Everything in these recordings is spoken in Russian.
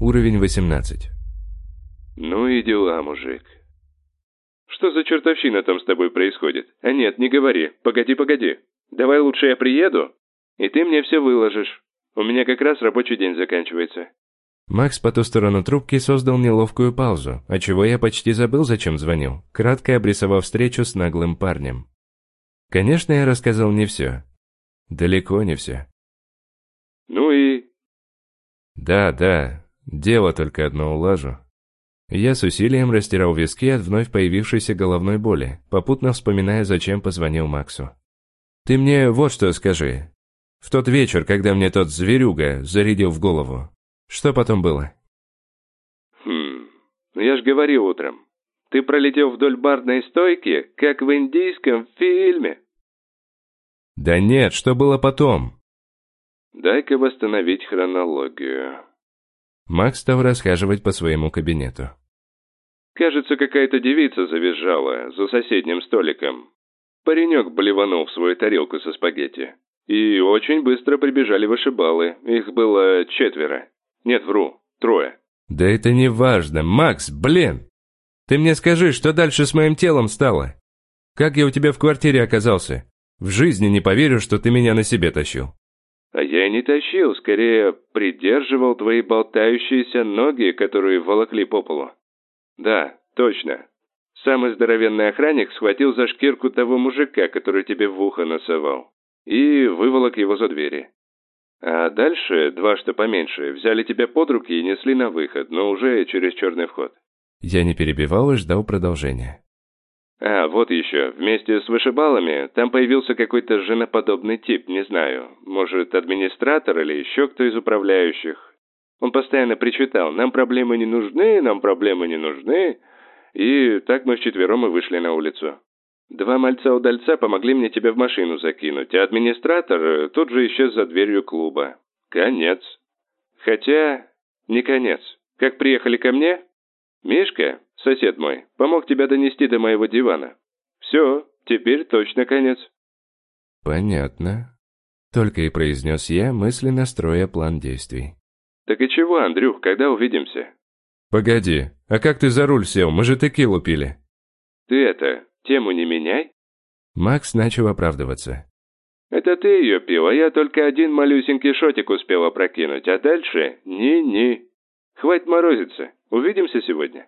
Уровень 18. Ну и дела, мужик. Что за чертовщина там с тобой происходит? А нет, не говори. Погоди, погоди. Давай лучше я приеду, и ты мне все выложишь. У меня как раз рабочий день заканчивается. Макс по ту сторону трубки создал неловкую паузу, отчего я почти забыл, зачем звонил, кратко обрисовав встречу с наглым парнем. Конечно, я рассказал не все. Далеко не все. Ну и... Да, да, дело только одно улажу. Я с усилием растирал виски от вновь появившейся головной боли, попутно вспоминая, зачем позвонил Максу. «Ты мне вот что скажи. В тот вечер, когда мне тот зверюга зарядил в голову, что потом было?» Хм, ну я ж говорил утром. Ты пролетел вдоль барной стойки, как в индийском фильме. «Да нет, что было потом?» Дай-ка восстановить хронологию. Макс стал расхаживать по своему кабинету. Кажется, какая-то девица завизжала за соседним столиком. Паренек блеванул в свою тарелку со спагетти. И очень быстро прибежали вышибалы. Их было четверо. Нет, вру, трое. «Да это не важно, Макс, блин! Ты мне скажи, что дальше с моим телом стало? Как я у тебя в квартире оказался? В жизни не поверю, что ты меня на себе тащил». А я не тащил, скорее придерживал твои болтающиеся ноги, которые волокли по полу. Да, точно. Самый здоровенный охранник схватил за шкирку того мужика, который тебе в ухо насовал, и выволок его за двери. А дальше, два что поменьше, взяли тебя под руки и несли на выход, но уже через черный вход. Я не перебивал и ждал продолжения. А, вот еще, вместе с вышибалами там появился какой-то женоподобный тип, не знаю, может, администратор или еще кто из управляющих. Он постоянно причитал, нам проблемы не нужны, нам проблемы не нужны. И так мы вчетвером и вышли на улицу. Два мальца-удальца помогли мне тебя в машину закинуть, а администратор тут же исчез за дверью клуба. Конец. Хотя, не конец. Как приехали ко мне, Мишка, сосед мой, помог тебя донести до моего дивана. Все, теперь точно конец. Понятно. Только и произнес я, мысленно строя план действий. Так и чего, Андрюх, когда увидимся? Погоди, а как ты за руль сел? Мы же текилу пили. Ты это, тему не меняй. Макс начал оправдываться. Это ты ее пил, а я только один малюсенький шотик успел опрокинуть, а дальше ни-ни. Хватит морозиться. Увидимся сегодня?»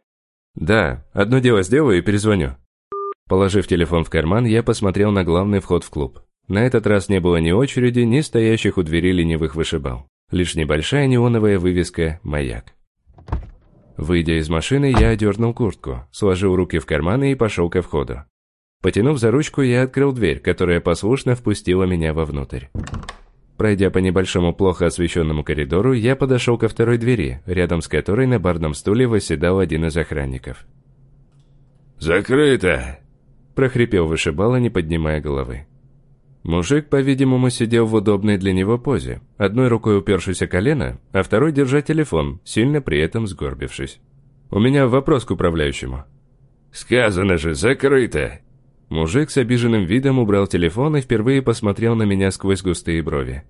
«Да, одно дело сделаю и перезвоню». Положив телефон в карман, я посмотрел на главный вход в клуб. На этот раз не было ни очереди, ни стоящих у двери ленивых вышибал. Лишь небольшая неоновая вывеска «Маяк». Выйдя из машины, я одернул куртку, сложил руки в карманы и пошел ко входу. Потянув за ручку, я открыл дверь, которая послушно впустила меня вовнутрь. Пройдя по небольшому плохо освещенному коридору, я подошел ко второй двери, рядом с которой на барном стуле восседал один из охранников. «Закрыто!» – прохрипел вышибала, не поднимая головы. Мужик, по-видимому, сидел в удобной для него позе, одной рукой упершись о колено, а второй держа телефон, сильно при этом сгорбившись. «У меня вопрос к управляющему». «Сказано же, закрыто!» Мужик с обиженным видом убрал телефон и впервые посмотрел на меня сквозь густые брови.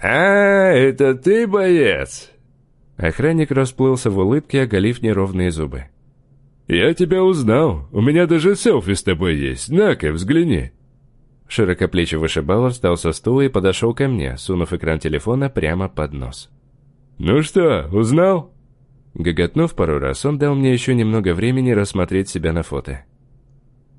«А, это ты, боец?» Охранник расплылся в улыбке, оголив неровные зубы. «Я тебя узнал. У меня даже селфи с тобой есть. На-ка, взгляни». Широкоплечий вышибала встал со стула и подошел ко мне, сунув экран телефона прямо под нос. «Ну что, узнал?» Гоготнув пару раз, он дал мне еще немного времени рассмотреть себя на фото.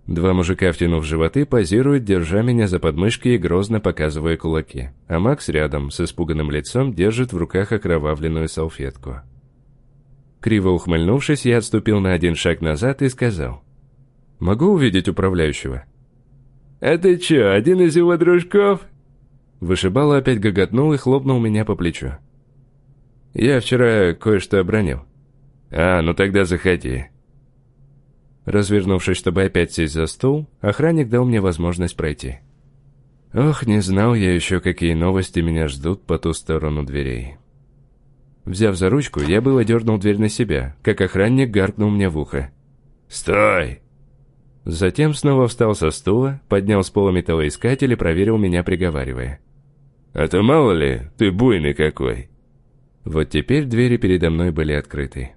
Два мужика, втянув животы, позируют, держа меня за подмышки и грозно показывая кулаки. А Макс рядом, с испуганным лицом, держит в руках окровавленную салфетку. Криво ухмыльнувшись, я отступил на один шаг назад и сказал. «Могу увидеть управляющего?» «А ты чё, один из его дружков?» Вышибало опять гоготнул и хлопнул меня по плечу. «Я вчера кое-что обронил». «А, ну тогда заходи». Развернувшись, чтобы опять сесть за стол, охранник дал мне возможность пройти. Ох, не знал я еще, какие новости меня ждут по ту сторону дверей. Взяв за ручку, я было дернул дверь на себя, как охранник гаркнул мне в ухо. «Стой!» Затем снова встал со стула, поднял с пола металлоискатель и проверил меня, приговаривая. «А то мало ли, ты буйный какой!» Вот теперь двери передо мной были открыты.